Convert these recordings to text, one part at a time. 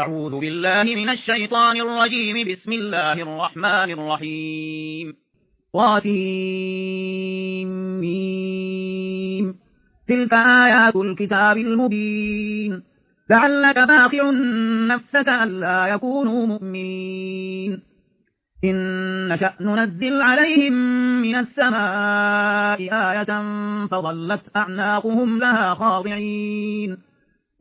أعوذ بالله من الشيطان الرجيم. بسم الله الرحمن الرحيم. قاتيم تلك آيات الكتاب المبين. لعلك باقع نفسك ألا يكونوا مؤمنين. إن نشأ ننزل عليهم من السماء آية فظلت أعناقهم لها خاضعين.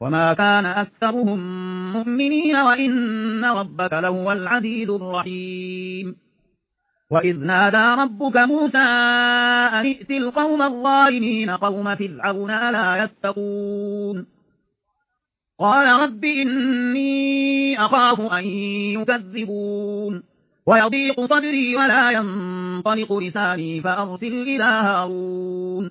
وما كان أكثرهم مؤمنين وإن ربك لهو العزيز الرحيم وإذ نادى ربك موسى أن ائت القوم الظالمين قوم فرعون لا يتقون قال رب إني أخاف أن يكذبون ويضيق صدري ولا ينطلق لساني فأرسل إلى هارون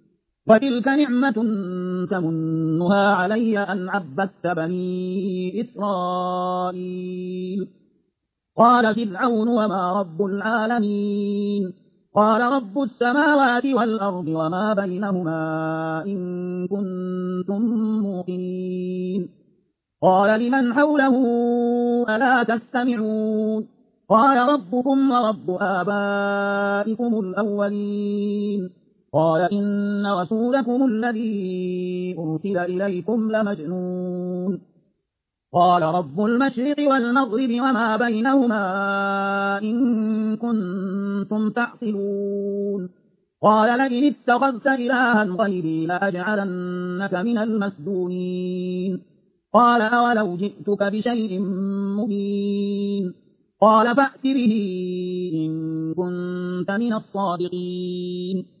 وتلك نعمة تمنها علي أن عبدت بني إسرائيل. قال فرعون وما رب العالمين. قال رب السماوات والأرض وما بينهما إن كنتم موقنين. قال لمن حوله ألا تستمعون؟ قال ربكم ورب آبائكم الأولين. قال إن رسولكم الذي أرسل إليكم لمجنون. قال رب المشرق والمغرب وما بينهما إن كنتم تعقلون. قال لئن اتخذت إلها غيري لأجعلنك من المسدونين قال أولو جئتك بشيء مبين. قال فأت به إن كنت من الصادقين.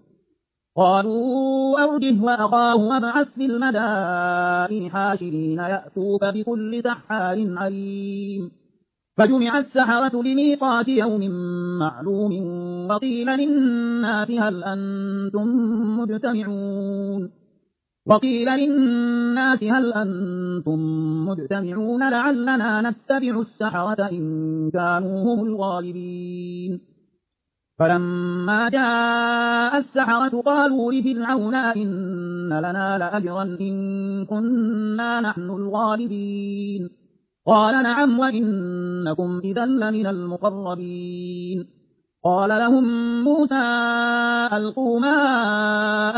قالوا أرجه وأخاه وابعث في المدائن حاشرين يأتوك بكل سحار عليم. فجمع السحرة لميقات يوم معلوم وقيل للناس هل أنتم مجتمعون؟ وقيل للناس هل أنتم مجتمعون لعلنا نتبع السحرة إن كانوا هم الغالبين. فلما جاء السحرة قالوا لفرعون إن لنا لأجرا إن كنا نحن الغالبين. قال نعم وإنكم إذا لمن المقربين. قال لهم موسى ألقوا ما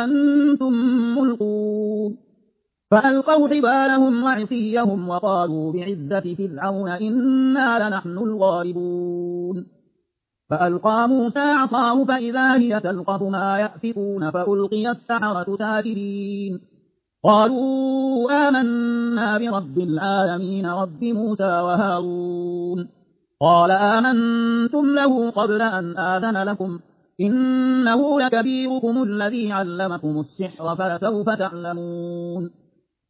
أنتم ملقون فألقوا حبالهم وعصيهم وقالوا بعزة فرعون إنا لنحن الغالبون. فألقى موسى عصاه فإذا هي تلقف ما يأفكون فألقي السحرة ساجدين. قالوا آمنا برب العالمين رب موسى وهارون. قال آمنتم له قبل أن آذن لكم. إنه لكبيركم الذي علمكم السحر فلسوف تعلمون.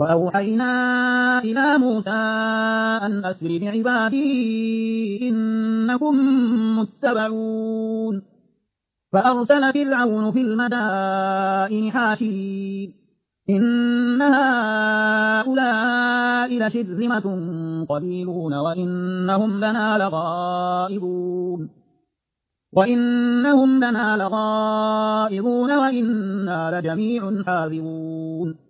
وأوحينا إلى موسى أن أسر بعبادي إنكم متبعون. فأرسل فرعون في المدائن حاشرين. إن هؤلاء لشرذمة قليلون وإنهم لنا لغائبون. وإنهم لنا لغائبون وإنا لجميع حاذرون.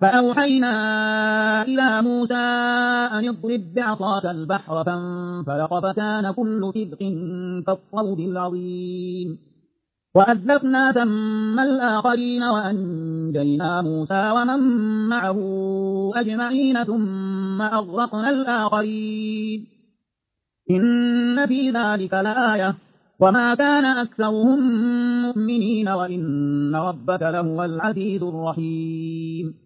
فأوحينا إلى موسى أن اضرب بعصاك البحر فانفلق فكان كل فرق كالطود العظيم. وأزلفنا ثم الآخرين وأنجينا موسى ومن معه أجمعين ثم أغرقنا الآخرين. إن في ذلك لآية. وما كان أكثرهم مؤمنين وإن ربك لهو العزيز الرحيم.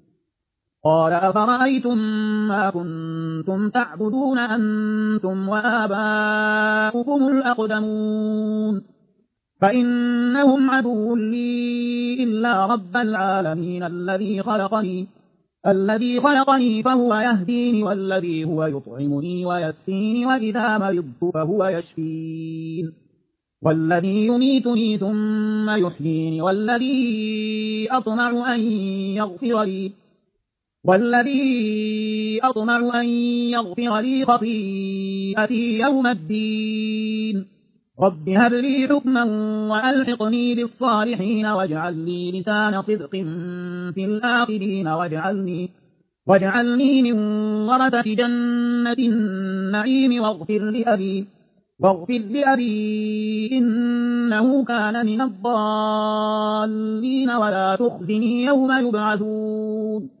قال أفرأيتم ما كنتم تعبدون أنتم وآباؤكم الأقدمون؟ فإنهم عدو لي إلا رب العالمين الذي خلقني الذي خلقني فهو يهديني والذي هو يطعمني ويسقيني وإذا مرضت فهو يشفين. والذي يميتني ثم يحييني والذي أطمع أن يغفر لي. والذي أطمع أن يغفر لي خطيئتي يوم الدين. رب هب لي حكما وألحقني بالصالحين واجعل لي لسان صدق في الآخرين واجعلني, واجعلني من ورثة جنة النعيم واغفر لأبي واغفر لأبي إنه كان من الضالين ولا تخزني يوم يبعثون.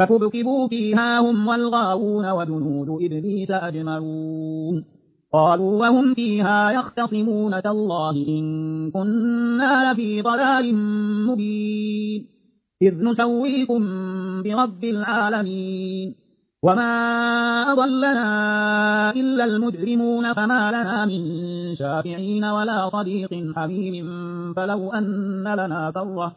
فكبكبوا فيها هم والغاوون وجنود إبليس أجمعون قالوا وهم فيها يختصمون تالله إن كنا لفي ضلال مبين إذ نسويكم برب العالمين وما أضلنا إلا المجرمون فما لنا من شافعين ولا صديق حميم فلو أن لنا كرة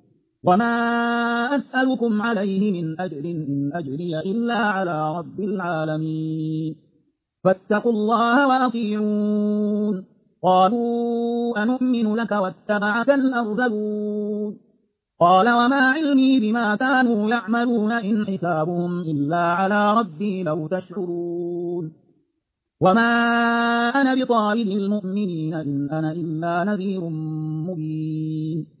وما أسألكم عليه من أجر إن أجري إلا على رب العالمين فاتقوا الله وأطيعون قالوا أنؤمن لك واتبعك الأرذلون قال وما علمي بما كانوا يعملون إن حسابهم إلا على ربي لو تشعرون وما أنا بطارد المؤمنين إن أنا إلا نذير مبين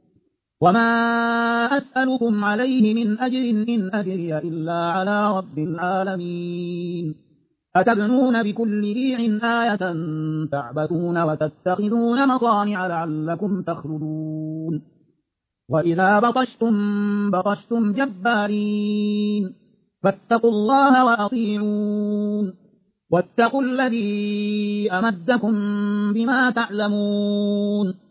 وما أسألكم عليه من أجر إن أجري إلا على رب العالمين أتبنون بكل ريع آية تعبثون وتتخذون مصانع لعلكم تخلدون وإذا بطشتم بطشتم جبارين فاتقوا الله وأطيعون واتقوا الذي أمدكم بما تعلمون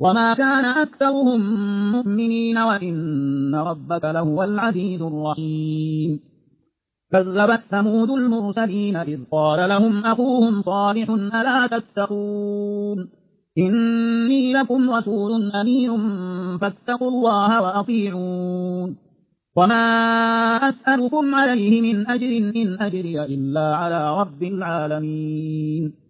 وما كان أكثرهم مؤمنين وإن ربك لهو العزيز الرحيم كذبت ثمود المرسلين إذ قال لهم أخوهم صالح ألا تتقون إني لكم رسول أمين فاتقوا الله وأطيعون وما أسألكم عليه من أجر إن أجري إلا على رب العالمين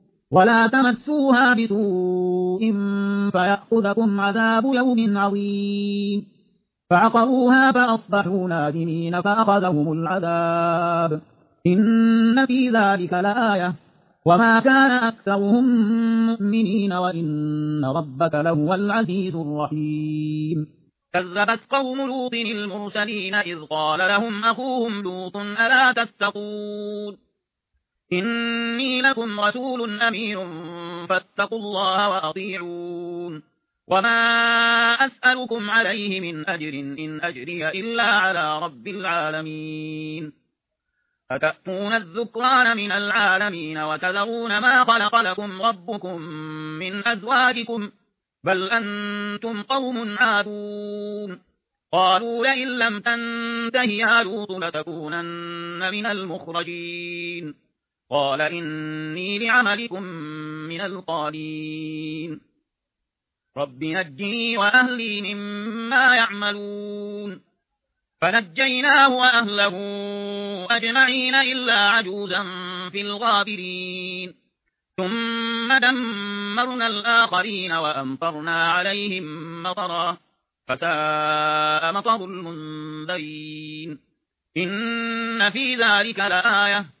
ولا تمسوها بسوء فيأخذكم عذاب يوم عظيم. فعقروها فأصبحوا نادمين فأخذهم العذاب. إن في ذلك لآية. وما كان أكثرهم مؤمنين وإن ربك لهو العزيز الرحيم. كذبت قوم لوط المرسلين إذ قال لهم أخوهم لوط ألا تتقون؟ إني لكم رسول أمين فاتقوا الله وأطيعون. وما أسألكم عليه من أجر إن أجري إلا على رب العالمين. أتأتون الذكران من العالمين وتذرون ما خلق لكم ربكم من أزواجكم؟ بل أنتم قوم عادون. قالوا لئن لم تنتهي يا لوط لتكونن من المخرجين. قال إني لعملكم من القالين. رب نجني وأهلي مما يعملون. فنجيناه وأهله أجمعين إلا عجوزا في الغابرين. ثم دمرنا الآخرين وأمطرنا عليهم مطرا. فساء مطر المنذرين. إن في ذلك لآية.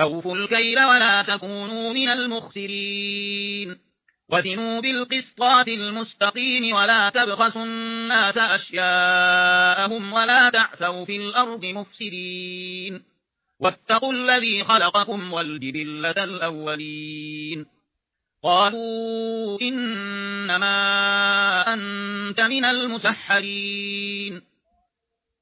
أوفوا الكيل ولا تكونوا من المخسرين. وزنوا بالقسطات المستقيم ولا تبخسوا الناس أشياءهم ولا تعثوا في الأرض مفسدين. واتقوا الذي خلقكم والجبلة الأولين. قالوا إنما أنت من المسحرين.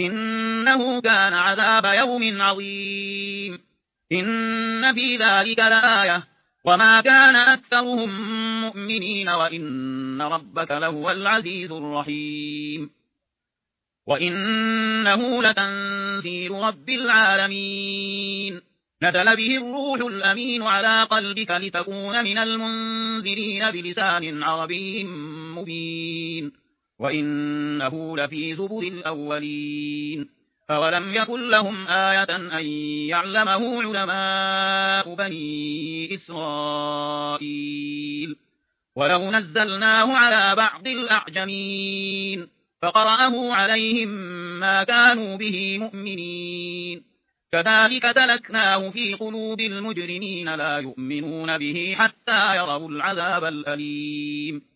إنه كان عذاب يوم عظيم. إن في ذلك لآية. وما كان أكثرهم مؤمنين وإن ربك لهو العزيز الرحيم. وإنه لتنزيل رب العالمين. نزل به الروح الأمين على قلبك لتكون من المنذرين بلسان عربي مبين. وإنه لفي زبر الأولين فولم يكن لهم آية أن يعلمه علماء بني إسرائيل ولو نزلناه على بعض الأعجمين فقرأه عليهم ما كانوا به مؤمنين كذلك تلكناه في قلوب المجرمين لا يؤمنون به حتى يروا العذاب الأليم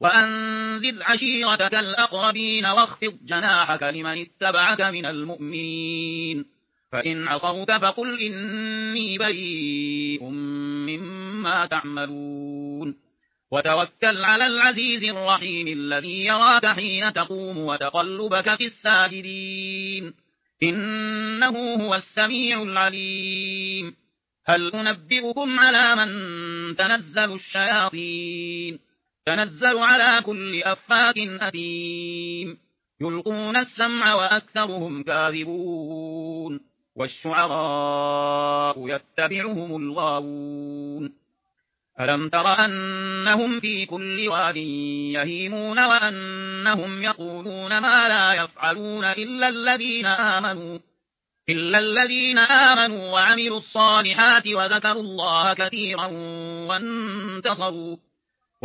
وأنذر عشيرتك الأقربين واخفض جناحك لمن اتبعك من المؤمنين. فإن عصوك فقل إني بريء مما تعملون. وتوكل على العزيز الرحيم الذي يراك حين تقوم وتقلبك في الساجدين. إنه هو السميع العليم. هل أنبئكم على من تنزل الشياطين؟ تنزل على كل أفاك أثيم. يلقون السمع وأكثرهم كاذبون. والشعراء يتبعهم الغاوون. ألم تر أنهم في كل واد يهيمون وأنهم يقولون ما لا يفعلون إلا الذين آمنوا. إلا الذين آمنوا وعملوا الصالحات وذكروا الله كثيرا وانتصروا.